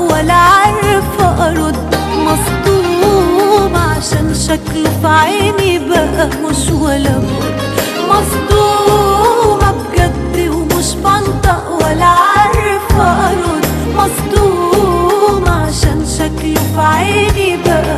ولا عارفة أرد مصدوم عشان شكله في عيني بقى مش ولا بد. مصدومة بجد ومش بنطق ولا عارفة أرد مصدوم عشان شكله في عيني بقى